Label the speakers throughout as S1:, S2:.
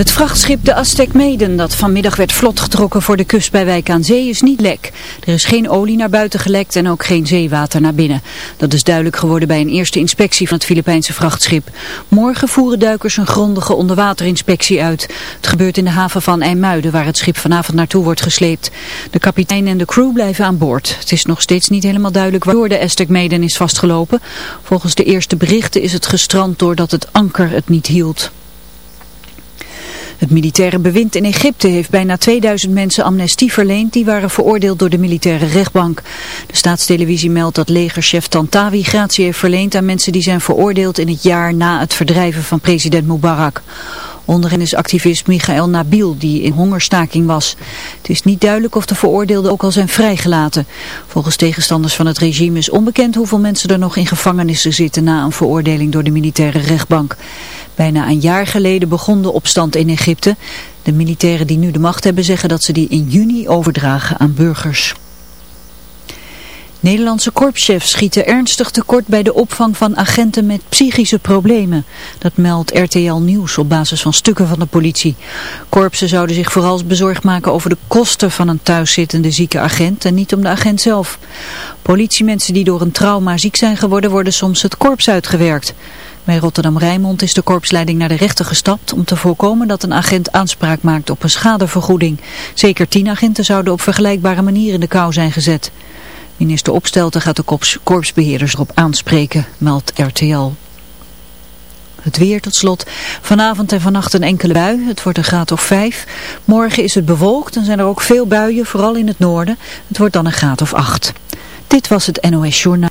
S1: Het vrachtschip de Aztec Maiden dat vanmiddag werd vlot getrokken voor de kust bij Wijk aan Zee is niet lek. Er is geen olie naar buiten gelekt en ook geen zeewater naar binnen. Dat is duidelijk geworden bij een eerste inspectie van het Filipijnse vrachtschip. Morgen voeren duikers een grondige onderwaterinspectie uit. Het gebeurt in de haven van IJmuiden waar het schip vanavond naartoe wordt gesleept. De kapitein en de crew blijven aan boord. Het is nog steeds niet helemaal duidelijk waardoor de Aztec Maiden is vastgelopen. Volgens de eerste berichten is het gestrand doordat het anker het niet hield. Het militaire bewind in Egypte heeft bijna 2000 mensen amnestie verleend die waren veroordeeld door de militaire rechtbank. De staatstelevisie meldt dat legerchef Tantawi gratie heeft verleend aan mensen die zijn veroordeeld in het jaar na het verdrijven van president Mubarak. Onder hen is activist Michael Nabil, die in hongerstaking was. Het is niet duidelijk of de veroordeelden ook al zijn vrijgelaten. Volgens tegenstanders van het regime is onbekend hoeveel mensen er nog in gevangenissen zitten na een veroordeling door de militaire rechtbank. Bijna een jaar geleden begon de opstand in Egypte. De militairen die nu de macht hebben zeggen dat ze die in juni overdragen aan burgers. Nederlandse korpschefs schieten ernstig tekort bij de opvang van agenten met psychische problemen. Dat meldt RTL Nieuws op basis van stukken van de politie. Korpsen zouden zich vooral bezorgd maken over de kosten van een thuiszittende zieke agent en niet om de agent zelf. Politiemensen die door een trauma ziek zijn geworden worden soms het korps uitgewerkt. Bij Rotterdam-Rijnmond is de korpsleiding naar de rechter gestapt om te voorkomen dat een agent aanspraak maakt op een schadevergoeding. Zeker tien agenten zouden op vergelijkbare manier in de kou zijn gezet. Minister Opstelten gaat de korps, korpsbeheerders erop aanspreken, meldt RTL. Het weer tot slot. Vanavond en vannacht een enkele bui. Het wordt een graad of vijf. Morgen is het bewolkt en zijn er ook veel buien, vooral in het noorden. Het wordt dan een graad of acht. Dit was het NOS Journaal.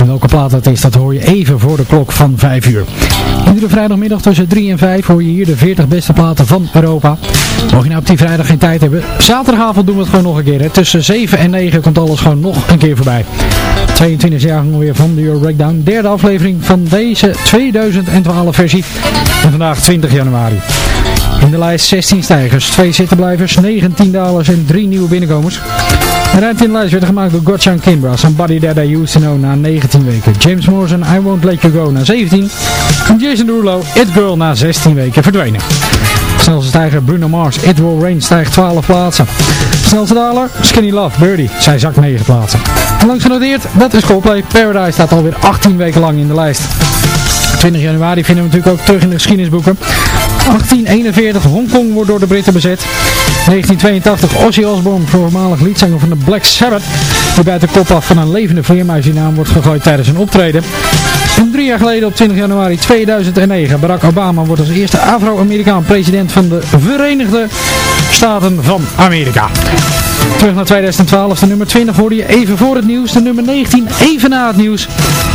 S2: En welke plaat dat is, dat hoor je even voor de klok van 5 uur. Iedere vrijdagmiddag tussen 3 en 5 hoor je hier de 40 beste platen van Europa. Mocht je nou op die vrijdag geen tijd hebben, zaterdagavond doen we het gewoon nog een keer. Hè. Tussen 7 en 9 komt alles gewoon nog een keer voorbij. 22 jaar weer van de Euro Breakdown. Derde aflevering van deze 2012 versie. En vandaag 20 januari. In de lijst 16 stijgers, 2 zittenblijvers, 19 dalers en 3 nieuwe binnenkomers. De ruimte in de lijst werd gemaakt door Gotchan Kimbra, Somebody That I Used To Know na 19 weken. James Morrison, I Won't Let You Go na 17. En Jason Derulo, It Girl na 16 weken verdwenen. Snelste stijger Bruno Mars, It Will Rain stijgt 12 plaatsen. Snelste daler, Skinny Love, Birdie, zij zakt 9 plaatsen. En langs genoteerd, dat is Coldplay. Paradise staat alweer 18 weken lang in de lijst. 20 januari vinden we natuurlijk ook terug in de geschiedenisboeken. 1841, Hongkong wordt door de Britten bezet. 1982, Ozzy Osbourne, voormalig liedzanger van de Black Sabbath, die bij de kop af van een levende vleermuis die naam wordt gegooid tijdens een optreden. En drie jaar geleden, op 20 januari 2009, Barack Obama wordt als eerste Afro-Amerikaan president van de Verenigde Staten van Amerika. Terug naar 2012, de nummer 20 hoorde je even voor het nieuws, de nummer 19 even na het nieuws.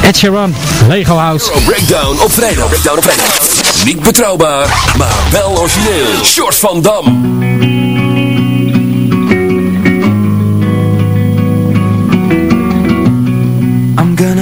S2: Ed Sheeran, Lego House.
S3: Euro Breakdown op vrijdag. Breakdown op vrijdag. Niet betrouwbaar, maar wel origineel. Short van Dam.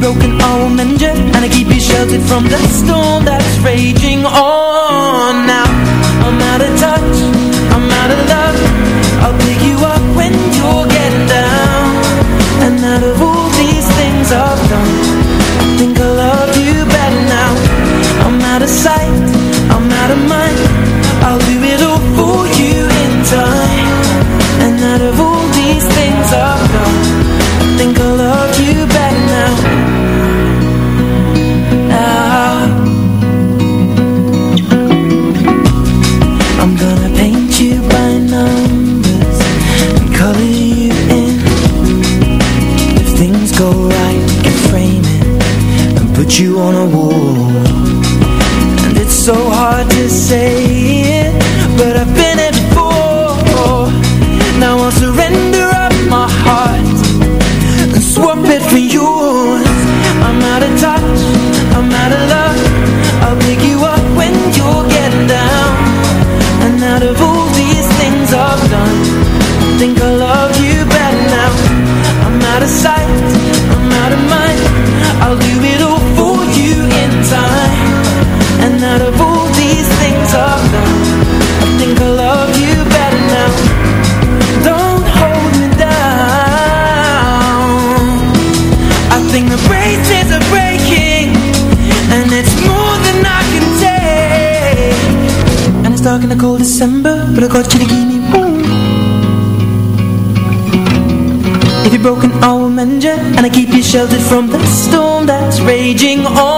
S4: broken home and drift And I keep you sheltered from the storm that's raging on. Now, I'm out of touch, I'm out of love. I'll pick you up sheltered from the storm that's raging on.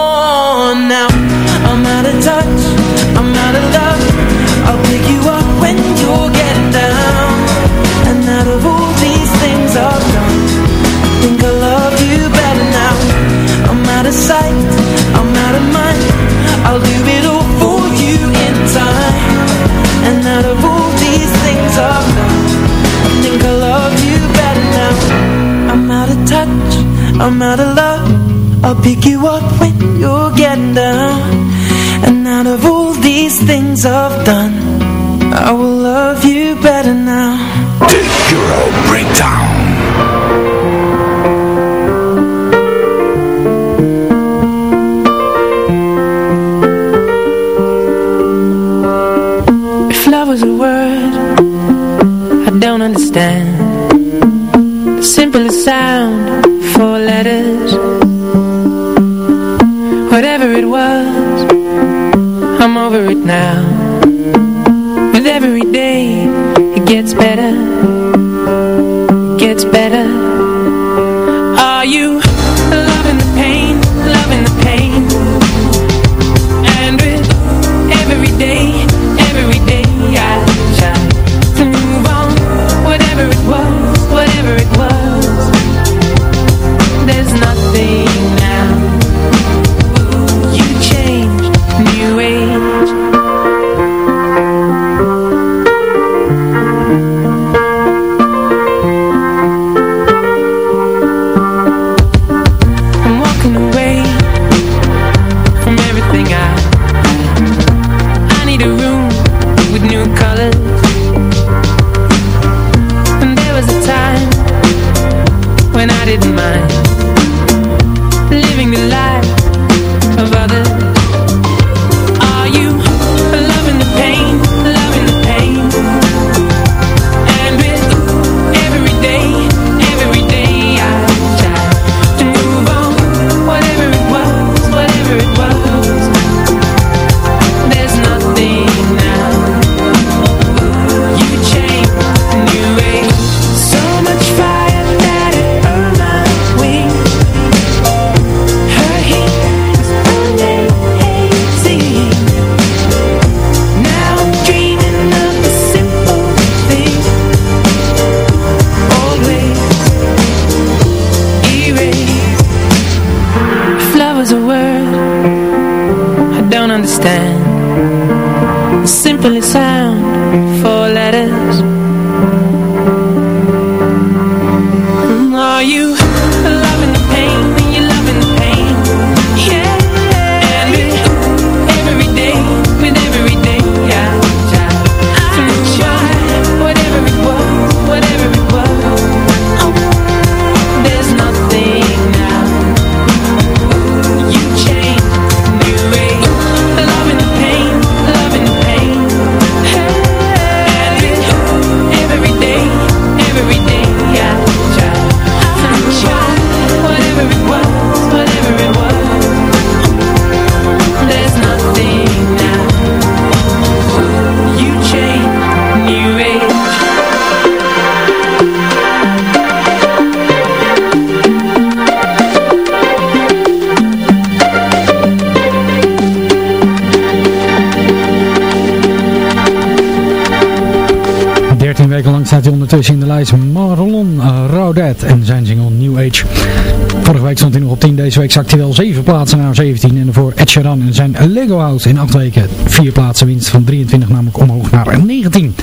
S2: plaatsen naar 17. En voor Ed Sheeran en zijn Lego House in 8 weken. 4 plaatsen winst van 23 namelijk omhoog naar 19.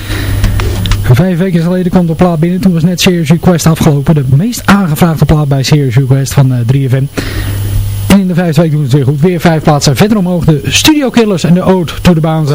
S2: Vijf weken geleden kwam de plaat binnen. Toen was net Serious Request afgelopen. De meest aangevraagde plaat bij Serious Request van eh, 3FM. En in de vijfde week doen we het weer goed. Weer vijf plaatsen verder omhoog. De Studio Killers en de Ode to the
S5: Bounce.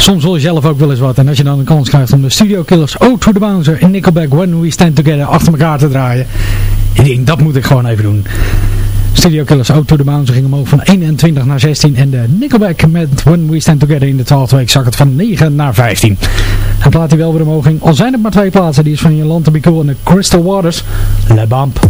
S6: Soms wil je zelf ook wel eens wat. En als je dan de kans krijgt om de Studio Killers, O to the Bouncer en Nickelback When We Stand Together achter elkaar te draaien. Ik dat moet ik gewoon even doen. Studio Killers Out to the Bouncer' ging omhoog van 21 naar 16. En de Nickelback met When We Stand Together in de 12 week zak het van 9 naar 15. Dan plaat die wel weer omhoog ging, al zijn het maar twee plaatsen. Die is van Jolanta Bicool en de Crystal Waters. Le
S2: Bamp.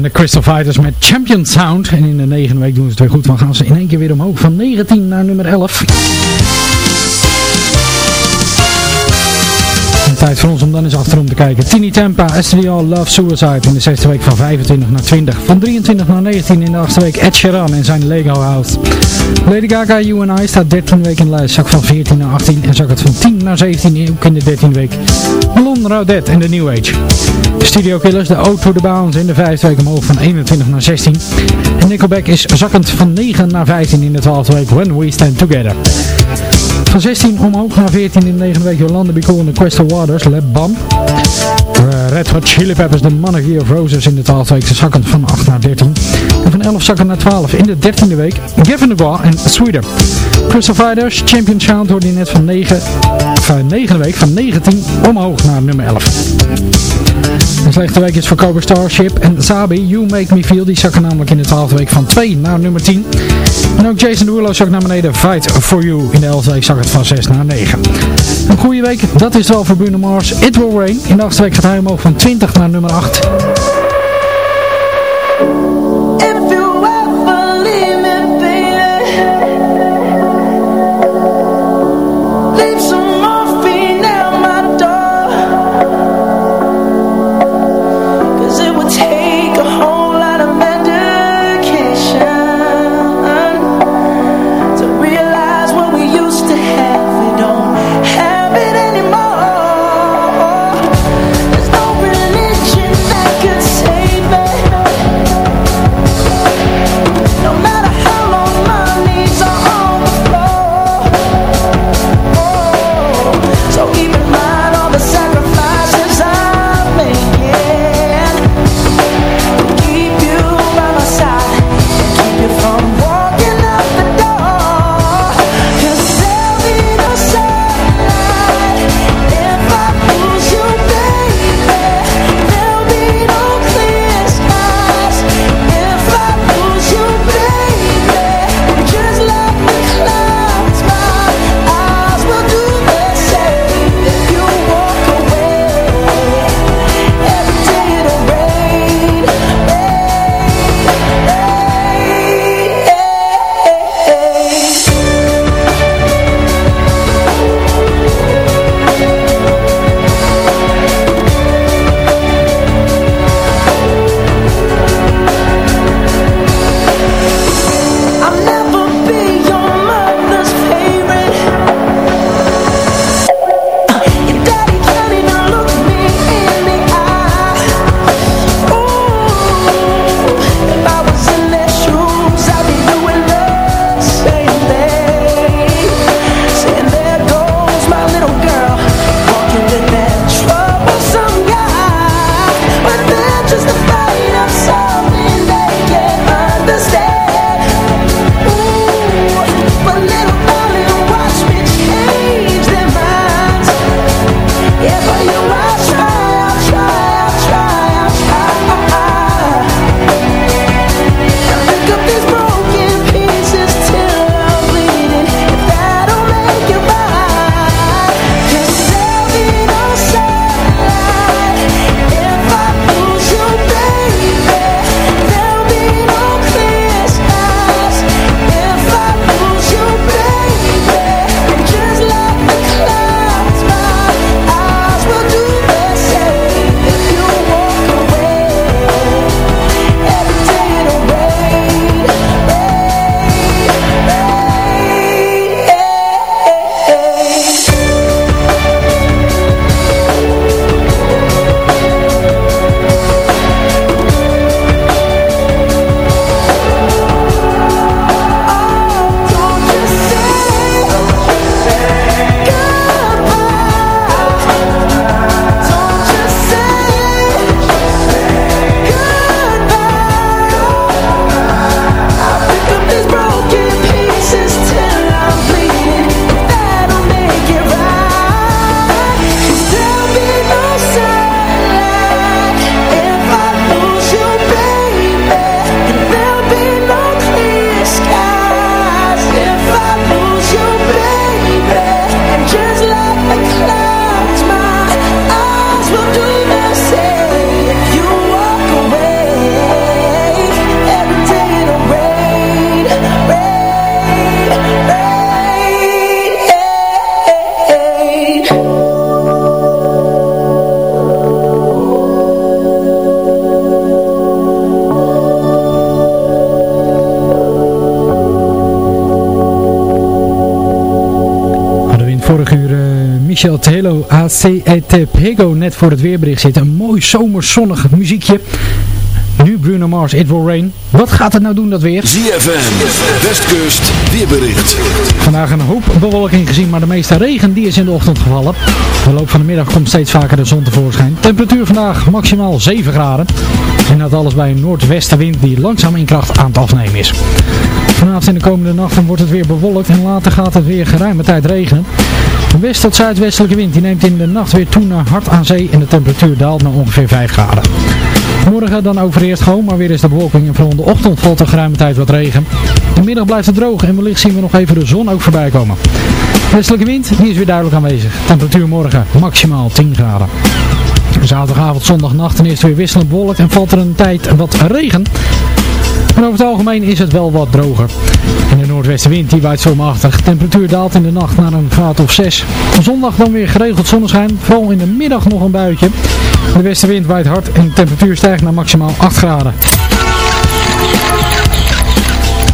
S2: Zijn de Crystal Fighters met Champion Sound. En in de negende week doen ze het weer goed. Dan gaan ze in één keer weer omhoog van 19 naar nummer 11. Tijd voor ons om dan eens achterom te kijken. Tini Tempa, STDL Love Suicide in de zesde week van 25 naar 20. Van 23 naar 19 in de achtste week Ed Sheeran en zijn Lego House. Lady Gaga, You and I staat 13 weken in de lijst. Zak van 14 naar 18 en zak het van 10 naar 17 ook in de 13e week. Malon Raudet en de New Age. Studio Killers, de to the Bounce in de vijfde week omhoog van 21 naar 16. En Nickelback is zakkend van 9 naar 15 in de twaalfde week When We Stand Together. Van 16 omhoog naar 14 in de negende week Jolanda Be Cool en de Crystal Waters, Lab Bam. Uh, Red Hot Chili Peppers, de Monarchy of Roses in de 12e week, zakkend van 8 naar 13. En van 11 zakken naar 12 in de 13e week, Gavin DeGraw en Sweeter. Crystal Fighters, Champion Sound hoorde je net van 9, van 9e week, van 19 omhoog naar nummer 11. Een slechte week is voor Cobra Starship en Zabi, You Make Me Feel, die zakken namelijk in de 12e week van 2 naar nummer 10. En ook Jason Derulo zak naar beneden, Fight For You, in de 11e week zak het van 6 naar 9. Een goede week, dat is wel voor Bruno Mars, It Will Rain. In de 8e week gaat hij omhoog van 20 naar nummer 8. Michel Telo ACET net voor het weerbericht zit. Een mooi zomerzonnig muziekje. Nu Bruno Mars, It Will Rain. Wat gaat het nou doen dat weer?
S3: ZFM, Westkust, weerbericht.
S2: Vandaag een hoop bewolking gezien, maar de meeste regen die is in de ochtend gevallen. De loop van de middag komt steeds vaker de zon tevoorschijn. Temperatuur vandaag maximaal 7 graden. En dat alles bij een noordwestenwind die langzaam in kracht aan het afnemen is. Vanavond en de komende nachten wordt het weer bewolkt en later gaat het weer geruime tijd regenen. West- tot zuidwestelijke wind die neemt in de nacht weer toe naar hard aan zee en de temperatuur daalt naar ongeveer 5 graden. Morgen dan ook voor eerst gewoon, maar weer is de bewolking en vooral de ochtend valt er geruime tijd wat regen. De middag blijft het droog en wellicht zien we nog even de zon ook voorbij komen. Westelijke wind die is weer duidelijk aanwezig. Temperatuur morgen maximaal 10 graden. Zaterdagavond, zondagnacht is het weer wisselend bewolkt en valt er een tijd wat regen. Maar over het algemeen is het wel wat droger. En de noordwestenwind die waait zomerachtig. Temperatuur daalt in de nacht naar een graad of 6. Zondag dan weer geregeld zonneschijn. Vooral in de middag nog een buitje. De westenwind waait hard en de temperatuur stijgt naar maximaal 8 graden.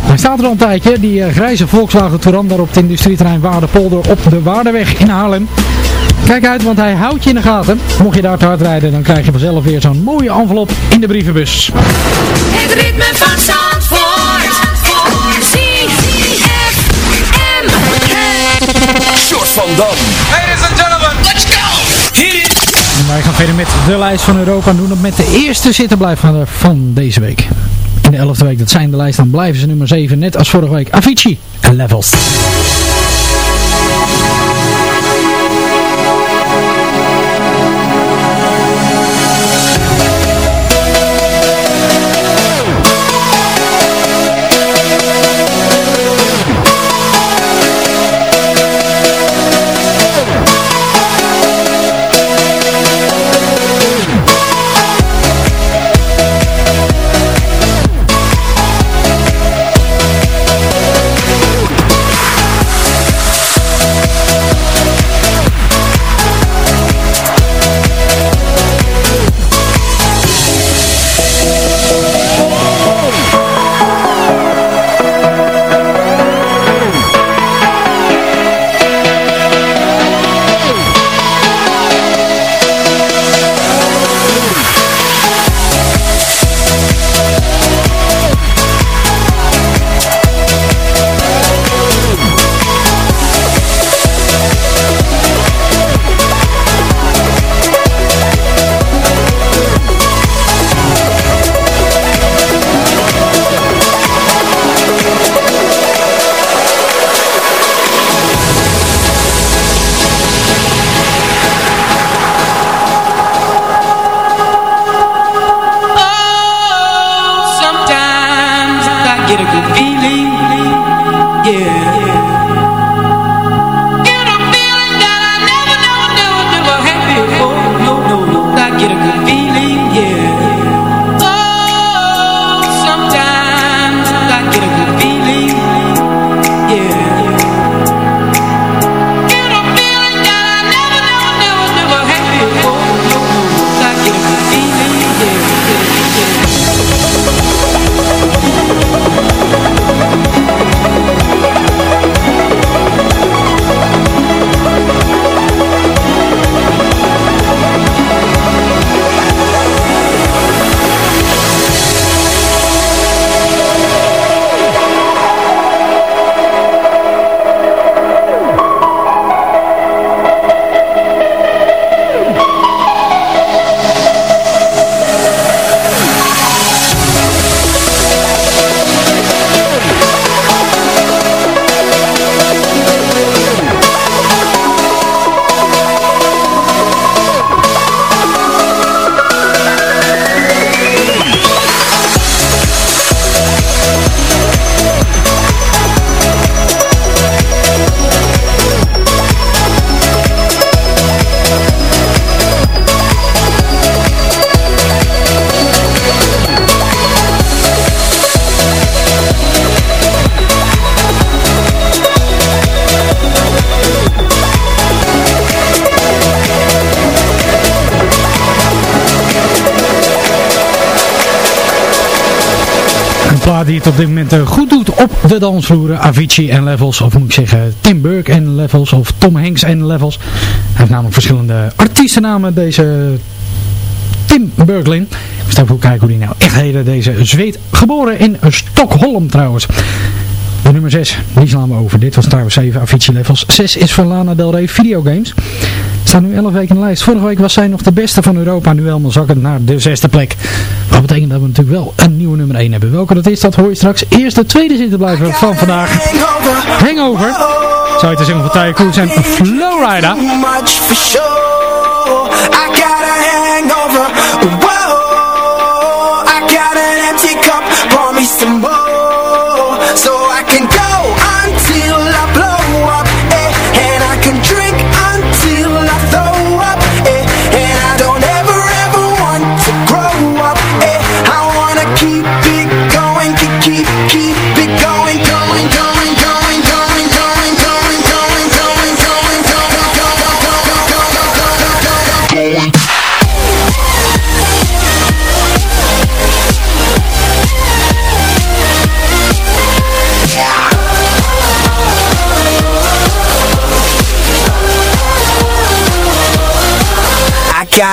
S2: Hij staat er al een tijdje, die eh, grijze Volkswagen Touran daar op het industrieterrein Waardepolder op de Waardeweg in Haarlem. Kijk uit, want hij houdt je in de gaten. Mocht je daar te hard rijden, dan krijg je vanzelf weer zo'n mooie envelop in de brievenbus.
S7: Het ritme van Zandvoort. ZFM.
S3: Short van Dam.
S8: Ladies and gentlemen, let's go! Hit it!
S2: En wij gaan verder met de lijst van Europa en doen het met de eerste zittenblijf van, van deze week. In de elfde week, dat zijn de lijst, dan blijven ze nummer 7, net als vorige week. Avicii en Levels. Die het op dit moment eh, goed doet op de dansvloeren. Avicii en Levels, of moet ik zeggen Tim Burke en Levels, of Tom Hanks en Levels. Hij heeft namelijk verschillende artiestennamen, deze Tim Berglin. Ik moest even kijken hoe die nou echt heette, deze Zweed. Geboren in Stockholm trouwens. De nummer 6, die slaan we over. Dit was trouwens 7 Avicii Levels. 6 is van Lana Del Rey Videogames. Staat nu 11 weken in de lijst. Vorige week was zij nog de beste van Europa. Nu helemaal zakkend naar de zesde plek. Betekent dat we natuurlijk wel een nieuwe nummer 1 hebben. Welke dat is, dat hoor je straks. Eerst de tweede zin te blijven van vandaag. Hangover. Zou je te zeggen van Tyre Cruise en Flowrider.
S9: I got a hangover. Whoa. I got an empty cup.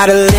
S9: gotta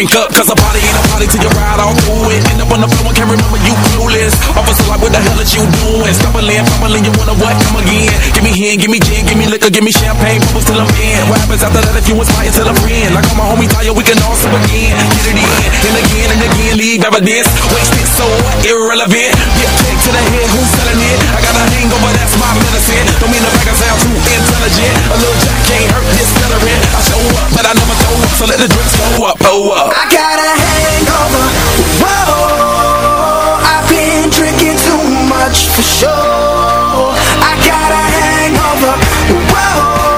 S9: Drink up,
S8: cause a party ain't a party till you ride all through it. End up on the floor and can't remember you clueless. Officer, like, what the hell is you doing? Stumbling, fumbling, you wanna what? Come again. Give me hand, give me gin, give me liquor, give me champagne, bubbles till I'm in. What happens after that if you inspire till I'm friend? Like all my homies tired, we can all sip again. Get it in, and again and again, leave evidence. Wasted so irrelevant. Get kicked to the head, who's selling it? I got a hangover, that's my medicine. Don't mean to make I sound too intelligent. A little jack can't hurt this celebrant. I show up, but I never throw up, so let the drinks go up, oh up.
S9: I got a hangover. Whoa, much for sure. I got a hangover. Whoa,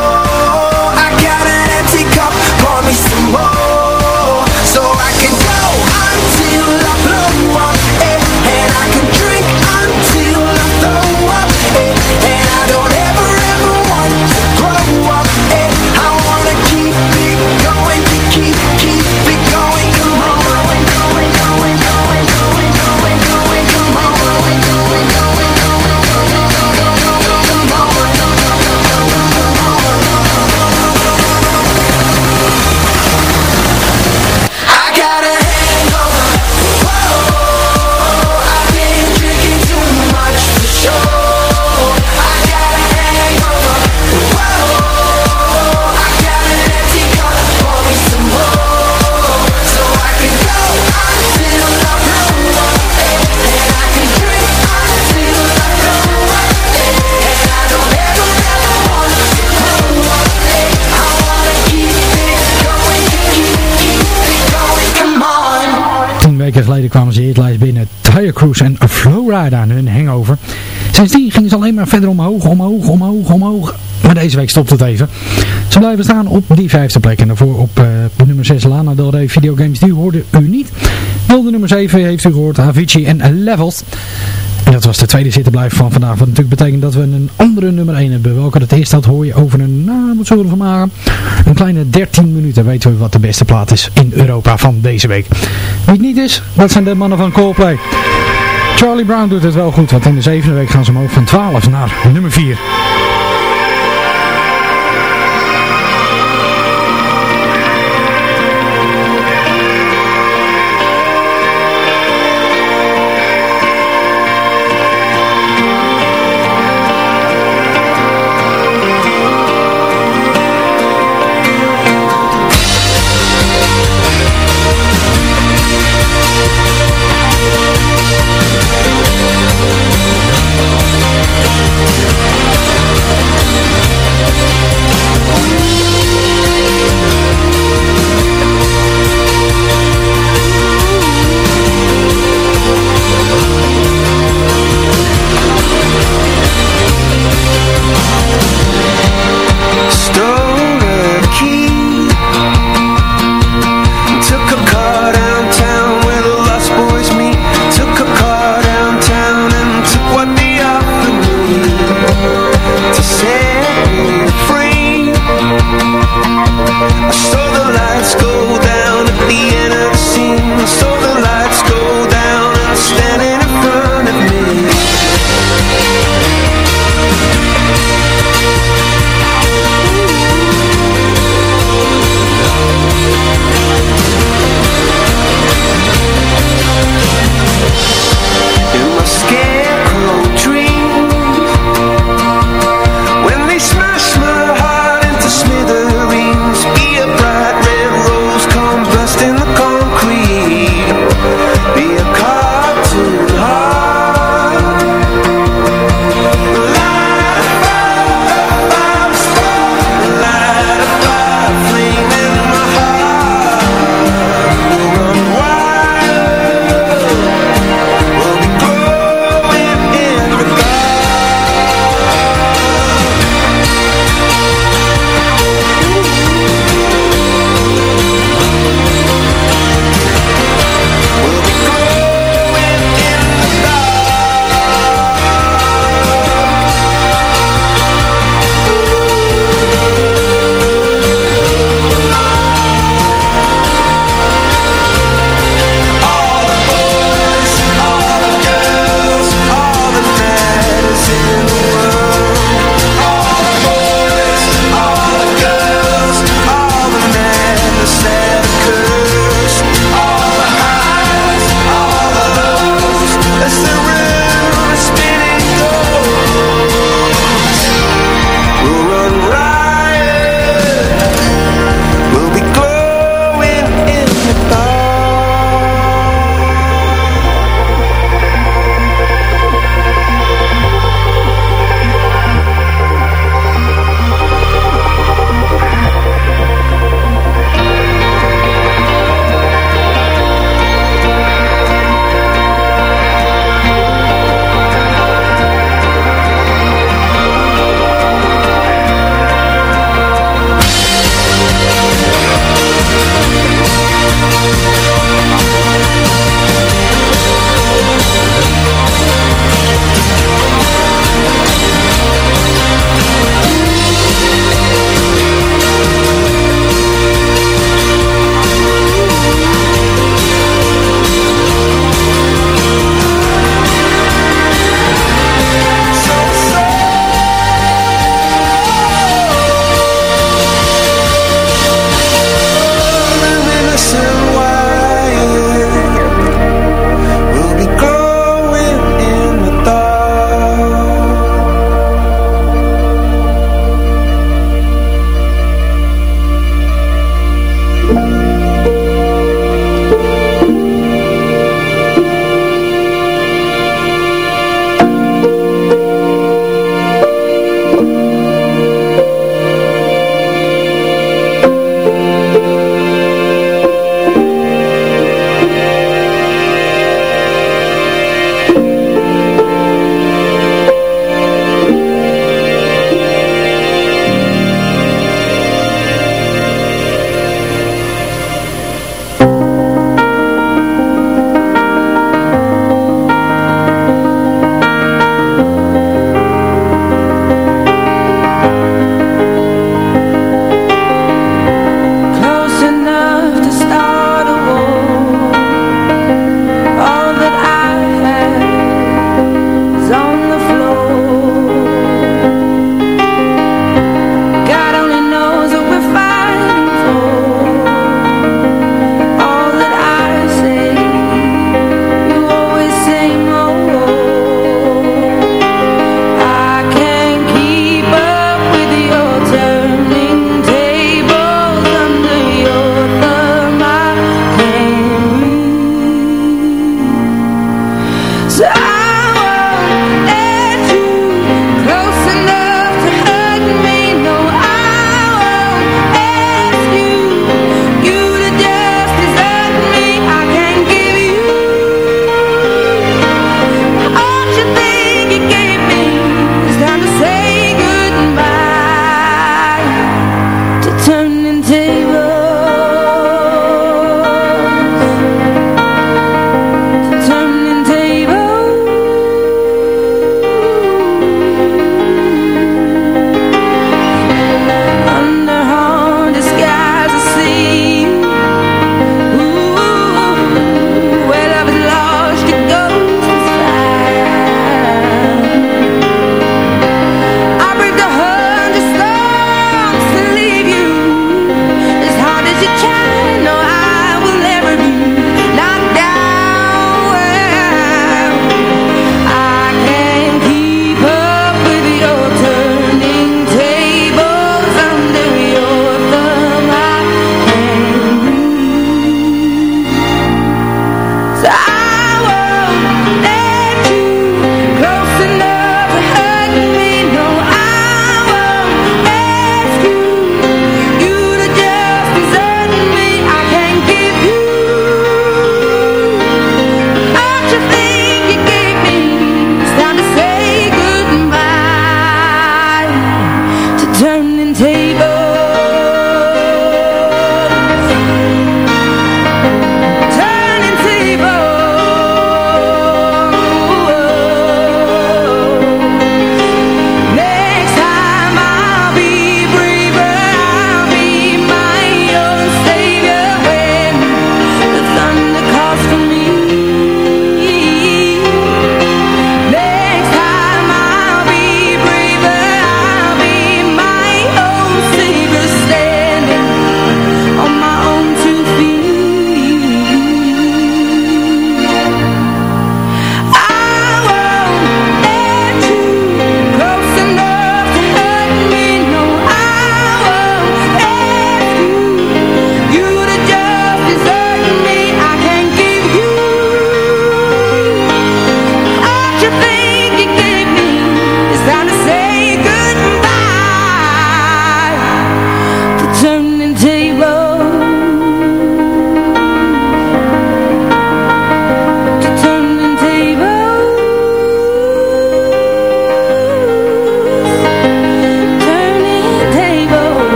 S2: weken geleden kwamen ze in het lijst binnen. Tire Cruise en Flowrider aan hun hangover. Sindsdien gingen ze alleen maar verder omhoog, omhoog, omhoog, omhoog. Maar deze week stopt het even. Ze blijven staan op die vijfde plek. En daarvoor op eh, nummer 6 Lana Del Rey Videogames. Die hoorde u niet. Wel de nummer 7 heeft u gehoord. Avicii en Levels. En dat was de tweede zittenblijf van vandaag. Wat natuurlijk betekent dat we een andere nummer 1 hebben. Welke dat is, dat hoor je over een, nou, wat zullen we ervan maken? Een kleine 13 minuten weten we wat de beste plaat is in Europa van deze week. Wie het niet is, dat zijn de mannen van Coldplay. Charlie Brown doet het wel goed, want in de zevende week gaan ze omhoog van 12 naar nummer 4.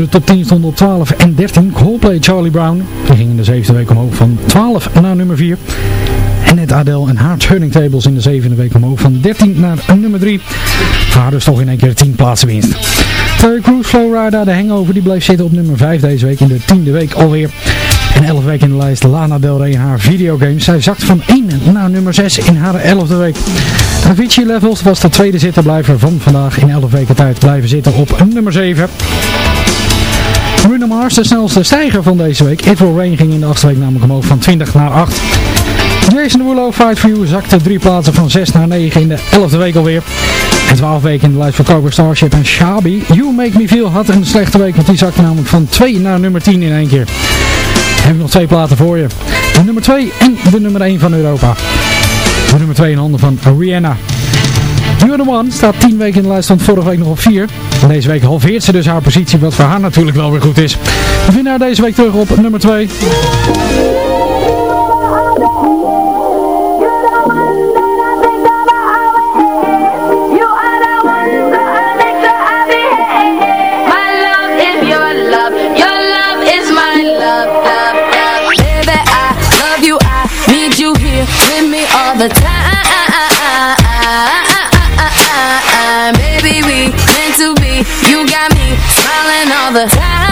S2: De top 10 stonden op 12 en 13. Coldplay Charlie Brown. Die ging in de zevende week omhoog van 12 naar nummer 4. En net Adele en haar Turning Tables in de zevende week omhoog van 13 naar nummer 3. Voor haar dus toch in één keer 10 plaatsen winst. Terry Crews Flowrider, de hangover, die bleef zitten op nummer 5 deze week in de tiende week alweer. En 11 weken in de lijst Lana Del Rey in haar videogames. Zij zakt van 1 naar nummer 6 in haar 11e week. Avicii Levels was de tweede zitterblijver van vandaag in 11 weken tijd blijven zitten op nummer 7. Bruno Mars, de snelste stijger van deze week. Will Rain ging in de achtste week namelijk omhoog van 20 naar 8. Jason Derulo, Fight For You, zakte drie plaatsen van 6 naar 9 in de 11e week alweer. En 12 weken in de lijst voor Cobra Starship en Shabi. You Make Me Feel had een slechte week, want die zakte namelijk van 2 naar nummer 10 in één keer. Heb nog twee platen voor je. De nummer 2 en de nummer 1 van Europa. De nummer 2 in handen van Rihanna. The One staat 10 weken in de lijst, stond vorige week nog op 4. En deze week halveert ze dus haar positie, wat voor haar natuurlijk wel weer goed is. We vinden haar deze week terug op nummer 2.
S10: The.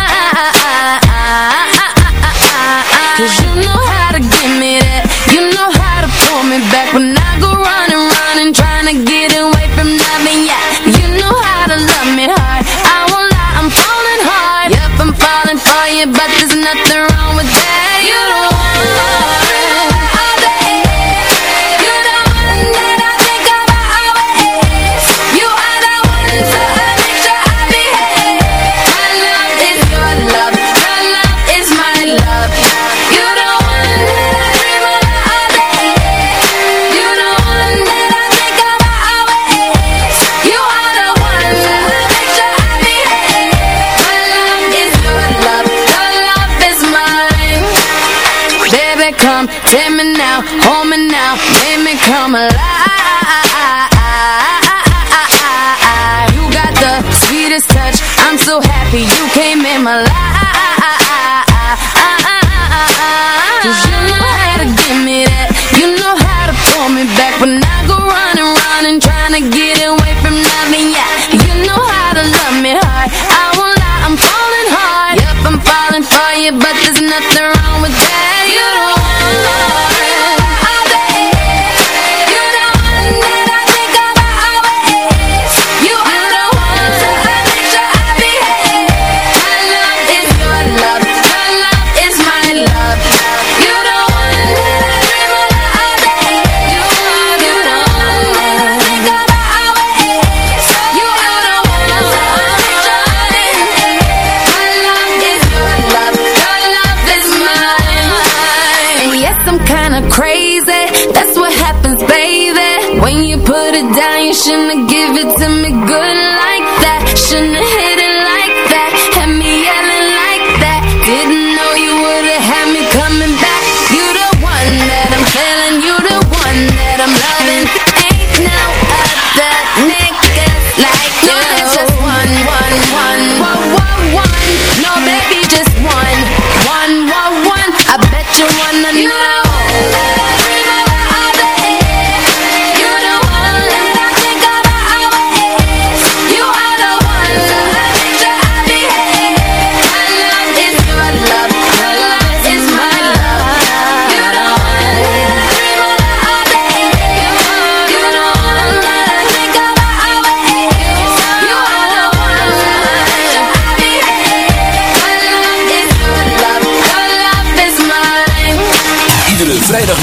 S10: Me me come alive. You got the sweetest touch, I'm so happy you came in my life.